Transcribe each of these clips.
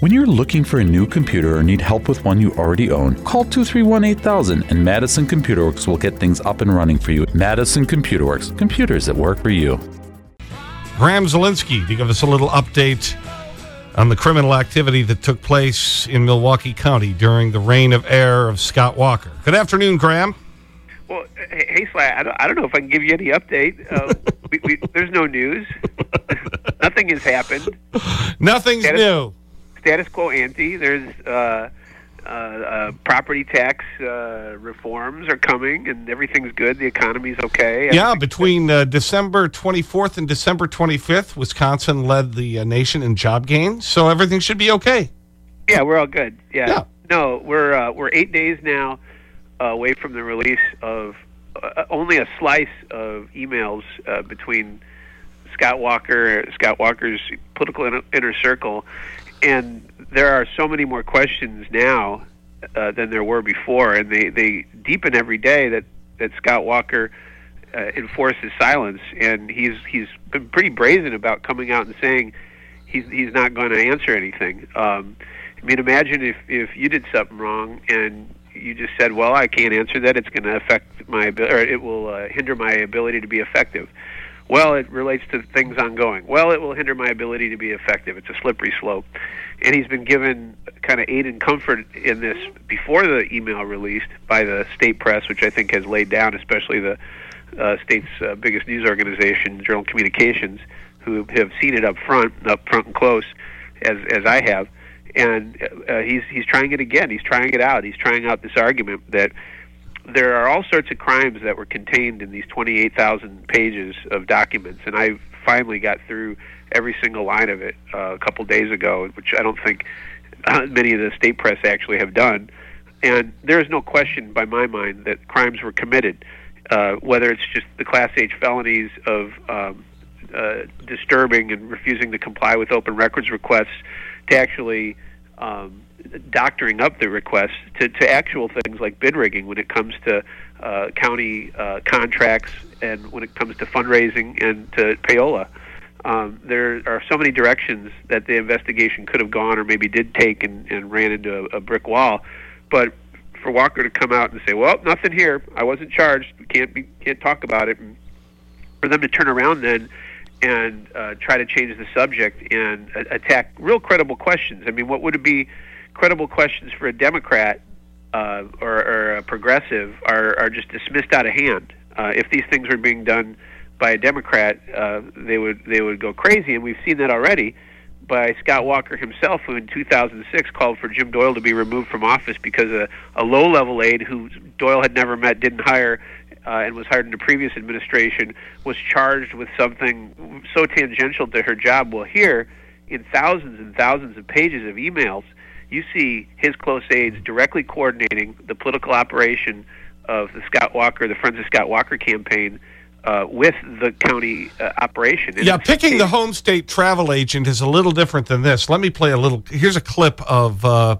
When you're looking for a new computer or need help with one you already own, call 231 8000 and Madison Computer Works will get things up and running for you. Madison Computer Works, computers that work for you. Graham Zielinski to give us a little update on the criminal activity that took place in Milwaukee County during the reign of air of Scott Walker. Good afternoon, Graham. Well, hey, Sly, I don't, I don't know if I can give you any update. Uh, we, we, there's no news. Nothing has happened. Nothing's Status- new. Status quo ante. There's uh, uh, uh, property tax uh, reforms are coming, and everything's good. The economy's okay. Yeah, between uh, December 24th and December 25th, Wisconsin led the uh, nation in job gains, so everything should be okay. Yeah, we're all good. Yeah. Yeah. No, we're uh, we're eight days now away from the release of uh, only a slice of emails uh, between Scott Walker, Scott Walker's political inner, inner circle, and there are so many more questions now uh, than there were before, and they they deepen every day that that Scott Walker. Uh, enforces silence, and he's he's been pretty brazen about coming out and saying he's he's not going to answer anything. Um, I mean, imagine if if you did something wrong and you just said, "Well, I can't answer that. It's going to affect my ability, or it will uh, hinder my ability to be effective." Well, it relates to things ongoing. Well, it will hinder my ability to be effective. It's a slippery slope. And he's been given kind of aid and comfort in this before the email released by the state press, which I think has laid down, especially the uh, state's uh, biggest news organization, Journal Communications, who have seen it up front, up front and close, as as I have. And uh, he's he's trying it again. He's trying it out. He's trying out this argument that there are all sorts of crimes that were contained in these 28,000 pages of documents, and I finally got through every single line of it uh, a couple days ago, which I don't think uh, many of the state press actually have done. And there is no question, by my mind, that crimes were committed, uh, whether it's just the Class H felonies of um, uh, disturbing and refusing to comply with open records requests, to actually um, doctoring up the requests to, to actual things like bid rigging when it comes to uh, county uh, contracts and when it comes to fundraising and to payola. Um, there are so many directions that the investigation could have gone or maybe did take and, and ran into a, a brick wall. But for Walker to come out and say, "Well, nothing here. I wasn't charged. We can't be can't talk about it," and for them to turn around then and uh, try to change the subject and uh, attack real credible questions. I mean, what would it be credible questions for a Democrat uh, or, or a progressive are, are just dismissed out of hand. Uh, if these things were being done by a Democrat, uh, they would they would go crazy, and we've seen that already by Scott Walker himself, who in 2006 called for Jim Doyle to be removed from office because a, a low-level aide who Doyle had never met, didn't hire, uh, and was hired in the previous administration, was charged with something so tangential to her job. Well, here, in thousands and thousands of pages of emails, you see his close aides directly coordinating the political operation of the Scott Walker, the Friends of Scott Walker campaign, uh, with the county uh, operation. And Yeah, picking the home state travel agent is a little different than this. Let me play a little. Here's a clip of uh,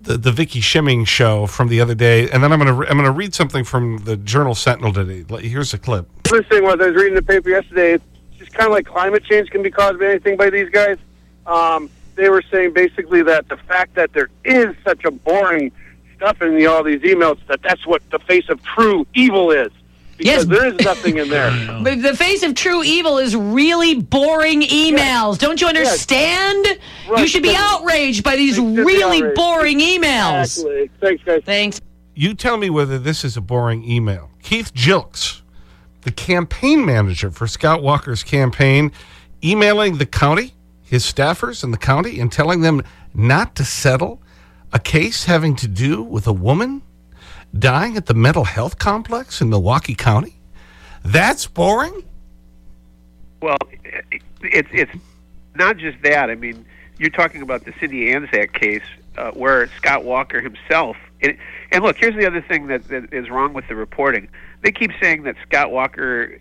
the, the Vicky Shimming show from the other day, and then I'm going to I'm gonna read something from the Journal Sentinel today. Here's a clip. First thing was I was reading the paper yesterday. It's just kind of like climate change can be caused by anything by these guys. Um, they were saying basically that the fact that there is such a boring stuff in the, all these emails that that's what the face of true evil is. Because Yes. there is nothing in there. But the face of true evil is really boring emails. Don't you understand? You Right. should be outraged by these They should be really boring emails. Exactly. Thanks, guys. Thanks. You tell me whether this is a boring email. Keith Gilkes, the campaign manager for Scott Walker's campaign, emailing the county, his staffers in the county, and telling them not to settle a case having to do with a woman dying at the mental health complex in Milwaukee County? That's boring? Well, it's it's not just that. I mean, you're talking about the Cindy Anczak case uh, where Scott Walker himself. And, and look, here's the other thing that, that is wrong with the reporting. They keep saying that Scott Walker,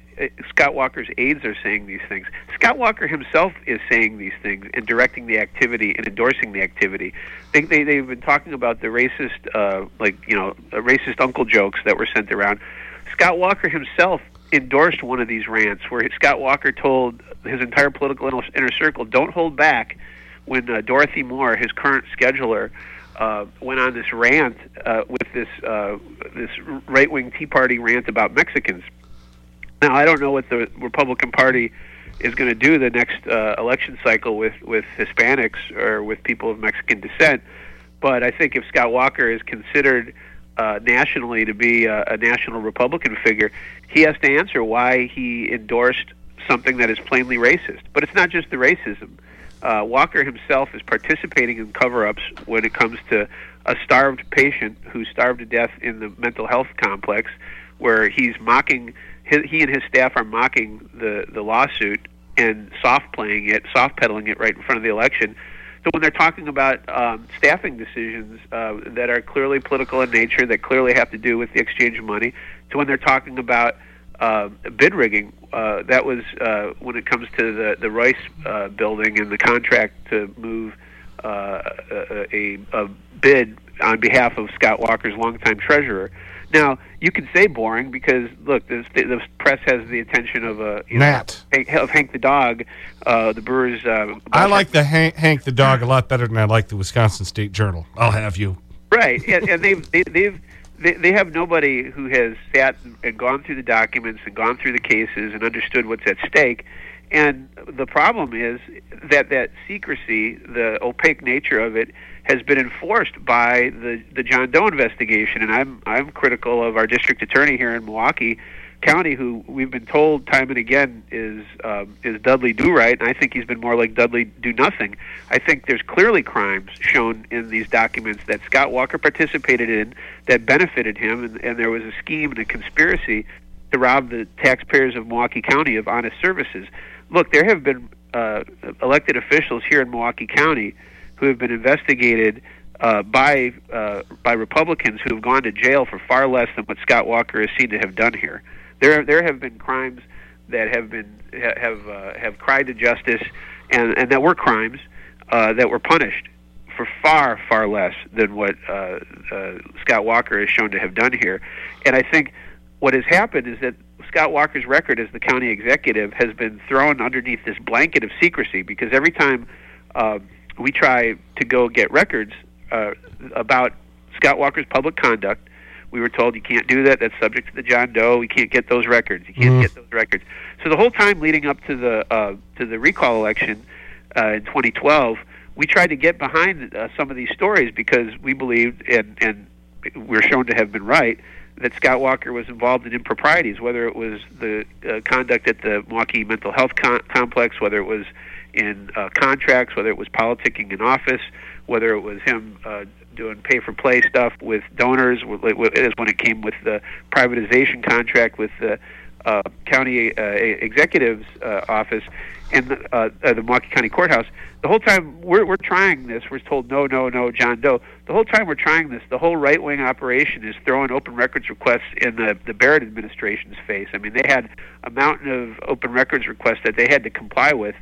Scott Walker's aides are saying these things. Scott Walker himself is saying these things and directing the activity and endorsing the activity. They, they they've been talking about the racist, uh, like you know, uh, racist uncle jokes that were sent around. Scott Walker himself endorsed one of these rants where Scott Walker told his entire political inner inner circle, "Don't hold back when uh, Dorothy Moore, his current scheduler, uh, went on this rant uh, with this uh, this right wing Tea Party rant about Mexicans. Now I don't know what the Republican Party is going to do the next uh, election cycle with with Hispanics or with people of Mexican descent, but I think if Scott Walker is considered uh, nationally to be a, a national Republican figure, he has to answer why he endorsed something that is plainly racist. But it's not just the racism. Uh, Walker himself is participating in cover ups when it comes to a starved patient who starved to death in the mental health complex, where he's mocking, he and his staff are mocking the, the lawsuit and soft playing it, soft pedaling it right in front of the election. So when they're talking about um, staffing decisions uh, that are clearly political in nature, that clearly have to do with the exchange of money, to when they're talking about uh, bid rigging. Uh, that was uh, when it comes to the the Reuss uh, building and the contract to move uh, a, a bid on behalf of Scott Walker's longtime treasurer. Now you can say boring because look, the, the press has the attention of a you Matt know, of Hank the dog, uh, the Brewers. Uh, I like the Hank, Hank the dog a lot better than I like the Wisconsin State Journal. I'll have you. Right, and, and they've they, they've they, they have nobody who has sat and gone through the documents and gone through the cases and understood what's at stake. And the problem is that that secrecy, the opaque nature of it, has been enforced by the the John Doe investigation. And I'm I'm critical of our district attorney here in Milwaukee County, who we've been told time and again is um, is Dudley Do Right, and I think he's been more like Dudley Do Nothing. I think there's clearly crimes shown in these documents that Scott Walker participated in that benefited him, and, and there was a scheme and a conspiracy to rob the taxpayers of Milwaukee County of honest services. Look, there have been uh, elected officials here in Milwaukee County who have been investigated uh, by uh, by Republicans who have gone to jail for far less than what Scott Walker is seen to have done here. There there have been crimes that have been have uh, have cried to justice, and and that were crimes uh, that were punished for far far less than what uh, uh, Scott Walker is shown to have done here. And I think what has happened is that Scott Walker's record as the county executive has been thrown underneath this blanket of secrecy because every time uh, we try to go get records uh, about Scott Walker's public conduct we were told you can't do that. That's subject to the John Doe. We can't get those records. You can't mm. get those records. So the whole time leading up to the uh, to the recall election uh, in 2012, we tried to get behind uh, some of these stories because we believed, and and we're shown to have been right, that Scott Walker was involved in improprieties, whether it was the uh, conduct at the Milwaukee Mental Health con- Complex, whether it was in uh, contracts, whether it was politicking in office, whether it was him uh, doing pay for play stuff with donors, as when it came with the privatization contract with the uh, county uh, executive's uh, office and the, uh, uh, the Milwaukee County Courthouse. The whole time we're we're trying this, we're told no, no, no, John Doe. The whole time we're trying this, the whole right wing operation is throwing open records requests in the the Barrett administration's face. I mean, they had a mountain of open records requests that they had to comply with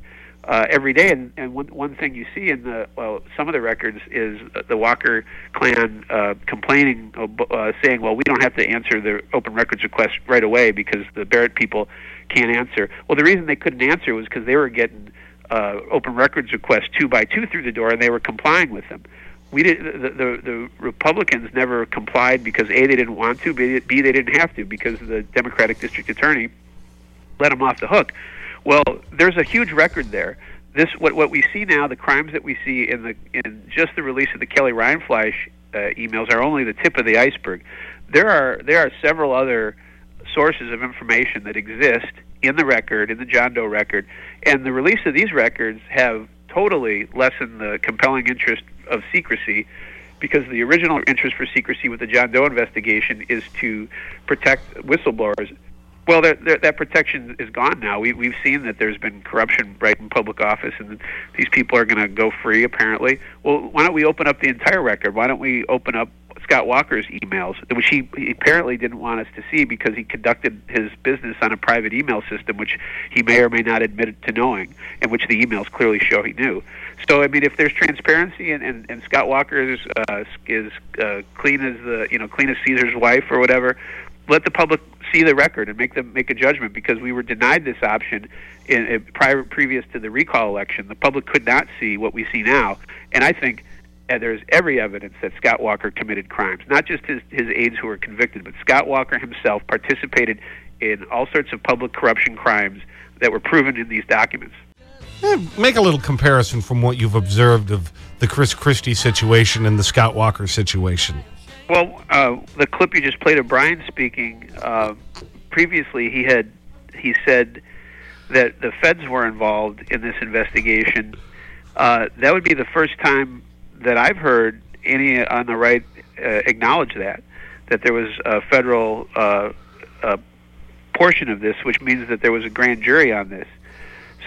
uh, every day. And, and one, one thing you see in the well, some of the records is the Walker clan uh, complaining, uh, saying, "Well, we don't have to answer the open records request right away because the Barrett people can't answer." Well, the reason they couldn't answer was because they were getting uh, open records requests two by two through the door, and they were complying with them. We did the, the the Republicans never complied because a they didn't want to, b, b they didn't have to because the Democratic district attorney let them off the hook. Well, there's a huge record there. This what what we see now, the crimes that we see in the in just the release of the Kelly Rindfleisch uh, emails are only the tip of the iceberg. There are there are several other sources of information that exist in the record, in the John Doe record, and the release of these records have totally lessened the compelling interest of secrecy because the original interest for secrecy with the John Doe investigation is to protect whistleblowers well, that that protection is gone now. We, we've seen that there's been corruption right in public office, and these people are going to go free, apparently. Well, why don't we open up the entire record? Why don't we open up Scott Walker's emails, which he, he apparently didn't want us to see because he conducted his business on a private email system, which he may or may not admit to knowing, and which the emails clearly show he knew. So, I mean, if there's transparency and, and, and Scott Walker is uh, is uh, clean as the you know clean as Caesar's wife or whatever, let the public see the record and make them make a judgment because we were denied this option in, in prior previous to the recall election. The public could not see what we see now, and I think uh, there's every evidence that Scott Walker committed crimes, not just his his aides who were convicted, but Scott Walker himself participated in all sorts of public corruption crimes that were proven in these documents. Eh, make a little comparison from what you've observed of the Chris Christie situation and the Scott Walker situation. Well, uh, the clip you just played of Brian speaking, uh, previously he had he said that the feds were involved in this investigation. Uh, that would be the first time that I've heard any on the right uh, acknowledge that that there was a federal uh, portion of this, which means that there was a grand jury on this.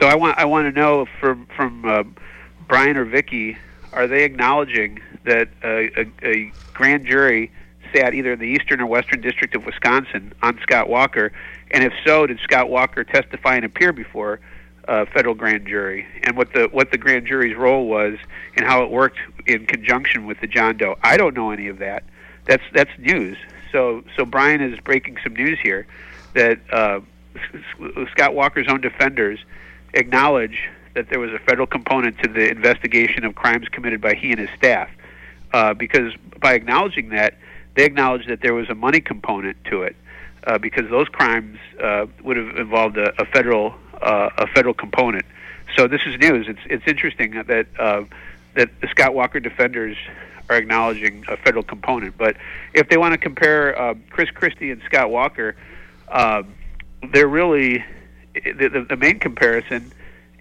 So I want I want to know from from uh, Brian or Vicky, are they acknowledging that a, a, a grand jury sat either in the Eastern or Western District of Wisconsin on Scott Walker, and if so, did Scott Walker testify and appear before a federal grand jury, and what the what the grand jury's role was, and how it worked in conjunction with the John Doe? I don't know any of that. That's that's news. So so Brian is breaking some news here that uh, Scott Walker's own defenders acknowledge that there was a federal component to the investigation of crimes committed by he and his staff. Uh, because by acknowledging that, they acknowledge that there was a money component to it, uh, because those crimes uh, would have involved a, a federal uh, a federal component. So this is news. It's it's interesting that uh, that the Scott Walker defenders are acknowledging a federal component. But if they want to compare uh, Chris Christie and Scott Walker, uh, they're really the, the, main comparison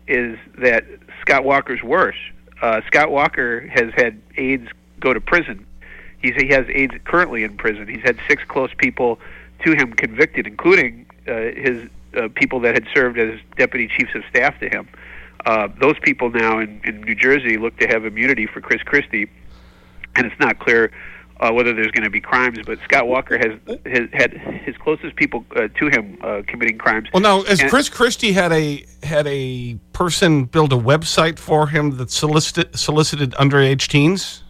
is that Scott Walker's worse. Uh, Scott Walker has had aides go to prison. He's, he has aides currently in prison. He's had six close people to him convicted, including uh, his uh, people that had served as deputy chiefs of staff to him. Uh, those people now in, in New Jersey look to have immunity for Chris Christie, and it's not clear uh, whether there's going to be crimes. But Scott Walker has, has had his closest people uh, to him uh, committing crimes. Well, now, as Chris Christie had a had a person build a website for him that solicited solicited underage teens.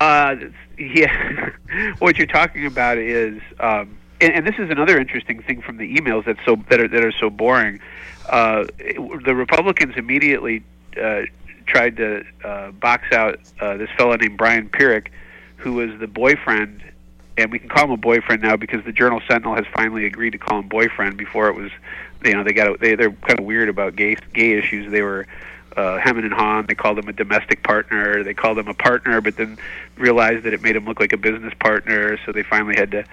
Uh, yeah, what you're talking about is, um, and, and, this is another interesting thing from the emails that so that are that are so boring. Uh, the Republicans immediately uh, tried to uh, box out uh, this fellow named Brian Pierick, who was the boyfriend, and we can call him a boyfriend now because the Journal Sentinel has finally agreed to call him boyfriend. Before it was, you know, they got they they're kind of weird about gay gay issues. They were uh, hemming and hawing. They called him a domestic partner. They called him a partner, but then realized that it made him look like a business partner. So they finally had to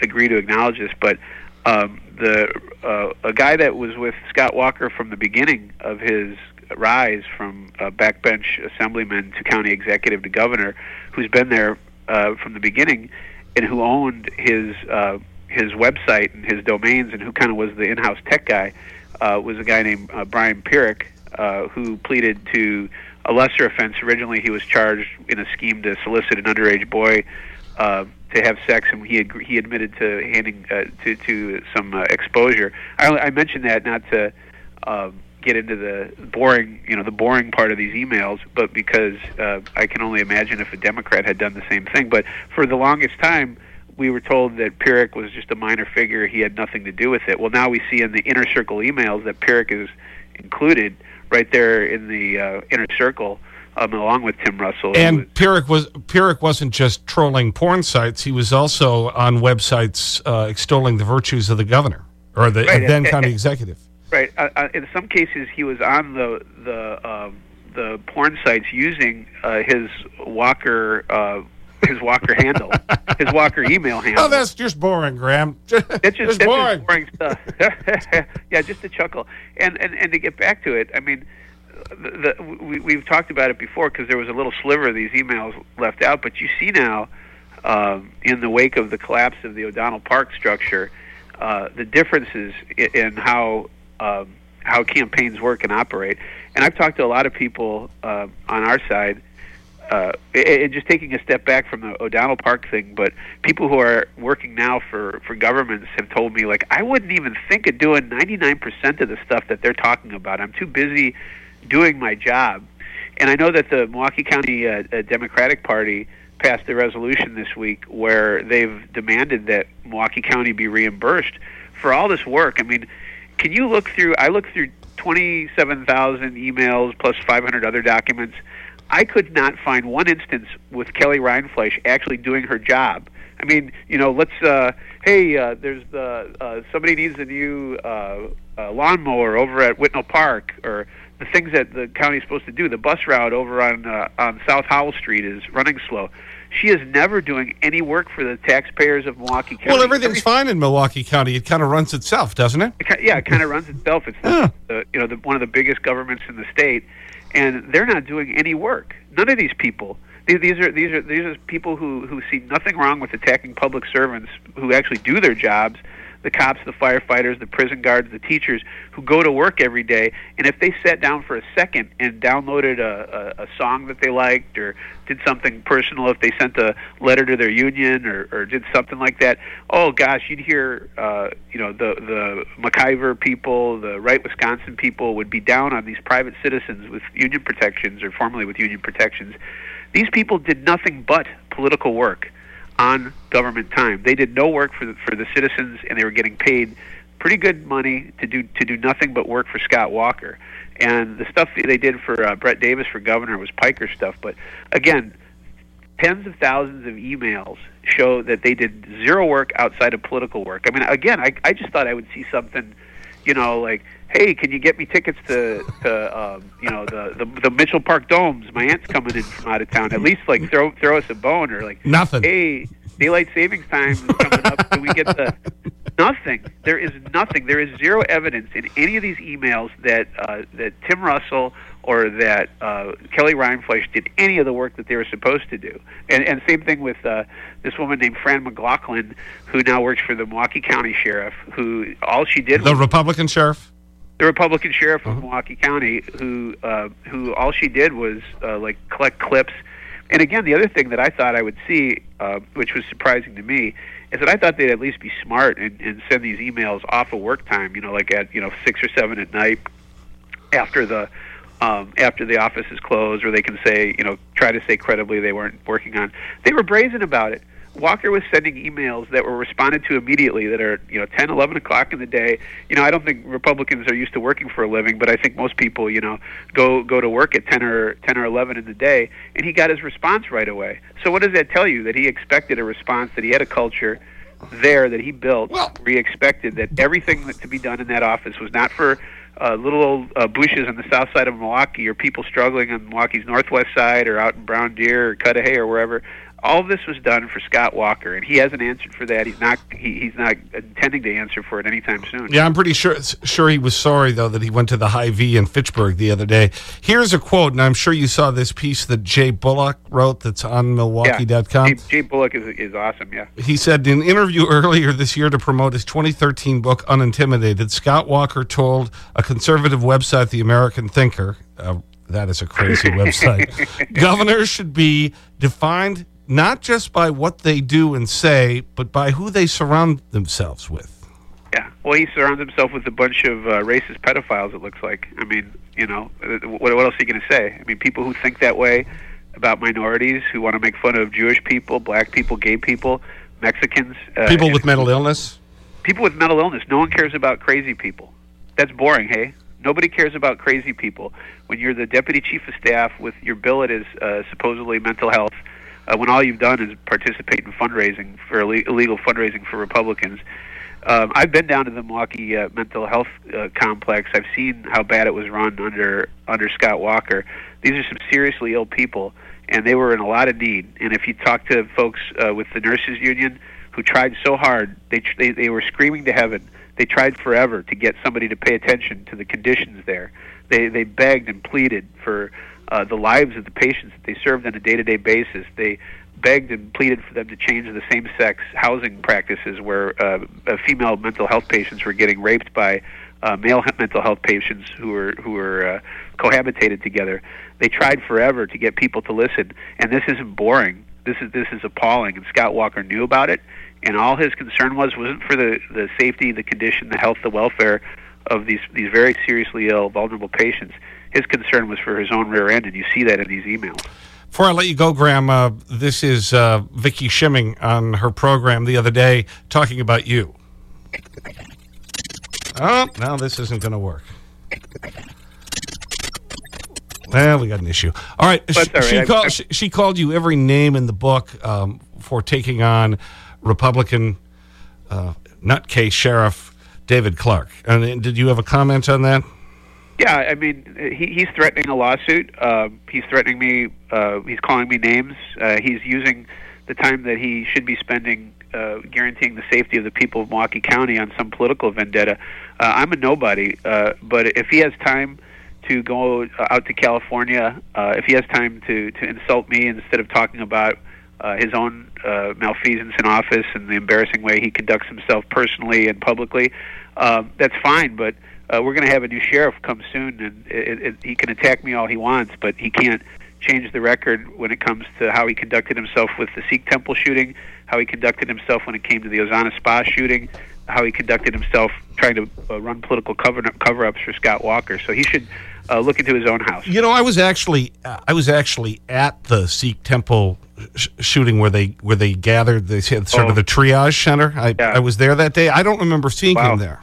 agree to acknowledge this. But um, the uh, a guy that was with Scott Walker from the beginning of his rise from uh, backbench assemblyman to county executive to governor, who's been there uh, from the beginning, and who owned his uh, his website and his domains, and who kind of was the in-house tech guy, uh, was a guy named uh, Brian Pierick, uh, who pleaded to a lesser offense. Originally, he was charged in a scheme to solicit an underage boy uh, to have sex, and he ag- he admitted to handing uh, to to some uh, exposure. I, I mentioned that not to. Uh, get into the boring, you know, the boring part of these emails, but because uh, I can only imagine if a Democrat had done the same thing. But for the longest time, we were told that Pierick was just a minor figure; he had nothing to do with it. Well, now we see in the inner circle emails that Pierick is included right there in the uh, inner circle. Um, along with Tim Russell. And was, Pierick, was, Pierick wasn't just trolling porn sites, he was also on websites uh, extolling the virtues of the governor or the right, then county executive. Right. Uh, uh, in some cases, he was on the the um, the porn sites using uh, his Walker uh, his Walker handle, his Walker email handle. Oh, that's just boring, Graham. It's just, just boring. Just boring stuff. yeah, just to chuckle. And, and and to get back to it, I mean, the, the, we, we've talked about it before because there was a little sliver of these emails left out, but you see now, um, in the wake of the collapse of the O'Donnell Park structure, uh, the differences in, in how um, how campaigns work and operate. And I've talked to a lot of people uh, on our side, uh, and just taking a step back from the O'Donnell Park thing, but people who are working now for for governments have told me like I wouldn't even think of doing 99% of the stuff that they're talking about. I'm too busy doing my job. And I know that the Milwaukee County uh, uh Democratic Party passed a resolution this week where they've demanded that Milwaukee County be reimbursed for all this work. I mean, can you look through? I looked through 27,000 emails plus 500 other documents. I could not find one instance with Kelly Rindfleisch actually doing her job. I mean, you know, let's. Uh, hey, uh, there's the uh, somebody needs a new uh, uh, lawnmower over at Whitnall Park, or the things that the county's supposed to do. The bus route over on uh, on South Howell Street is running slow. She is never doing any work for the taxpayers of Milwaukee County. Well, everything's fine in Milwaukee County. It kind of runs itself, doesn't it? It, yeah, it kind of runs itself. It's the, the, you know the, one of the biggest governments in the state, and they're not doing any work. None of these people. These, are these are these are people who who see nothing wrong with attacking public servants who actually do their jobs the cops, the firefighters, the prison guards, the teachers who go to work every day. And if they sat down for a second and downloaded a, a, a song that they liked or did something personal, if they sent a letter to their union or, or did something like that, oh gosh, you'd hear, uh, you know, the the MacIver people, the Right Wisconsin people would be down on these private citizens with union protections or formerly with union protections. These people did nothing but political work on government time. They did no work for the, for the citizens, and they were getting paid pretty good money to do to do nothing but work for Scott Walker. And the stuff they did for uh, Brett Davis for governor was piker stuff. But again, tens of thousands of emails show that they did zero work outside of political work. I mean, again, I I just thought I would see something, you know, like hey, can you get me tickets to, to um, you know, the, the the Mitchell Park Domes? My aunt's coming in from out of town. At least like throw throw us a bone or like nothing. Hey, daylight savings time is coming up. Can we get the nothing? There is nothing. There is zero evidence in any of these emails that uh, that Tim Russell or that uh, Kelly Rindfleisch did any of the work that they were supposed to do. And, and same thing with uh, this woman named Fran McLaughlin, who now works for the Milwaukee County Sheriff, who all she did the was Republican sheriff the Republican sheriff of Uh-huh. Milwaukee County, who uh, who all she did was uh, like collect clips. And again, the other thing that I thought I would see, uh, which was surprising to me, is that I thought they'd at least be smart and, and send these emails off of work time. You know, like at you know six or seven at night, after the um, after the office is closed, or they can say, you know, try to say credibly they weren't working on. They were brazen about it. Walker was sending emails that were responded to immediately that are, you know, 10, 11 o'clock in the day. You know, I don't think Republicans are used to working for a living, but I think most people, you know, go go to work at 10 or 10 or 11 in the day, and he got his response right away. So what does that tell you? That he expected a response, that he had a culture there that he built, Well- where he expected that everything that to be done in that office was not for uh, little old uh, bushes on the south side of Milwaukee or people struggling on Milwaukee's northwest side or out in Brown Deer or Cudahy or wherever. All of this was done for Scott Walker, and he hasn't answered for that. He's not. He, he's not intending to answer for it anytime soon. Yeah, I'm pretty sure sure he was sorry, though, that he went to the Hy-Vee in Fitchburg the other day. Here's a quote, and I'm sure you saw this piece that Jay Bullock wrote that's on Milwaukee.com. Jay, Jay Bullock is is awesome. Yeah. He said in an interview earlier this year to promote his 2013 book, Unintimidated, Scott Walker told a conservative website, The American Thinker, uh, that is a crazy website, governors should be defined not just by what they do and say, but by who they surround themselves with. Yeah. Well, he surrounds himself with a bunch of uh, racist pedophiles. It looks like. I mean, you know, uh, what, what else are you going to say? I mean, people who think that way about minorities, who want to make fun of Jewish people, black people, gay people, Mexicans, uh, People with mental illness. people with mental illness. No one cares about crazy people. That's boring. Hey, nobody cares about crazy people. When you're the deputy chief of staff with your billet is uh, supposedly mental health, uh, when all you've done is participate in fundraising for illegal fundraising for Republicans. Um, I've been down to the Milwaukee uh, mental health uh, complex. I've seen how bad it was run under under Scott Walker. These are some seriously ill people, and they were in a lot of need. And if you talk to folks uh, with the nurses union who tried so hard, they, tr- they they were screaming to heaven. They tried forever to get somebody to pay attention to the conditions there. They they begged and pleaded for uh, the lives of the patients that they served on a day-to-day basis. They begged and pleaded for them to change the same-sex housing practices, where uh, female mental health patients were getting raped by uh, male mental health patients who were who were uh, cohabitated together. They tried forever to get people to listen, and this isn't boring. This is this is appalling, and Scott Walker knew about it. And all his concern was wasn't for the the safety, the condition, the health, the welfare of these these very seriously ill, vulnerable patients. His concern was for his own rear end, and you see that in these emails. Before I let you go, Graham, uh, this is uh, Vicky Shimming on her program the other day talking about you. Oh, now this isn't going to work. Well, we got an issue. All right. She, all right. she, she, she called you every name in the book um, for taking on Republican uh, nutcase Sheriff David Clarke. And did you have a comment on that? Yeah, I mean, he, he's threatening a lawsuit. Um, he's threatening me. Uh, he's calling me names. Uh, he's using the time that he should be spending uh, guaranteeing the safety of the people of Milwaukee County on some political vendetta. Uh, I'm a nobody, uh, but if he has time to go out to California, uh, if he has time to, to insult me instead of talking about uh, his own uh, malfeasance in office and the embarrassing way he conducts himself personally and publicly, um, that's fine. But uh, we're going to have a new sheriff come soon, and it, it, he can attack me all he wants, but he can't change the record when it comes to how he conducted himself with the Sikh temple shooting, how he conducted himself when it came to the Azana Spa shooting, how he conducted himself trying to uh, run political cover cover ups for Scott Walker. So he should uh, look into his own house. You know, I was actually uh, I was actually at the Sikh temple sh shooting where they where they gathered. They had sort Oh. of the triage center. I, Yeah. I was there that day. I don't remember seeing Wow. him there.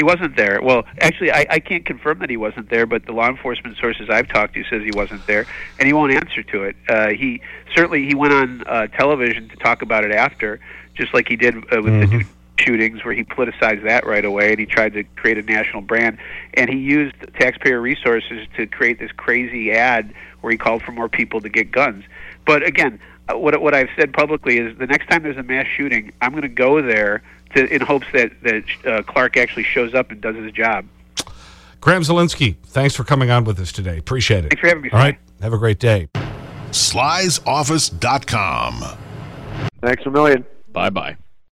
He wasn't there. Well, actually, I, I can't confirm that he wasn't there, but the law enforcement sources I've talked to says he wasn't there, and he won't answer to it. Uh, he certainly he went on uh, television to talk about it after, just like he did uh, with the new shootings, where he politicized that right away, and he tried to create a national brand, and he used taxpayer resources to create this crazy ad where he called for more people to get guns. But again, uh, what what I've said publicly is the next time there's a mass shooting, I'm going to go there to, in hopes that that uh, Clarke actually shows up and does his job. Graham Zielinski, thanks for coming on with us today. Appreciate it. Thanks for having me, All Sly. right. Have a great day. slysoffice.com. Thanks a million. Bye bye.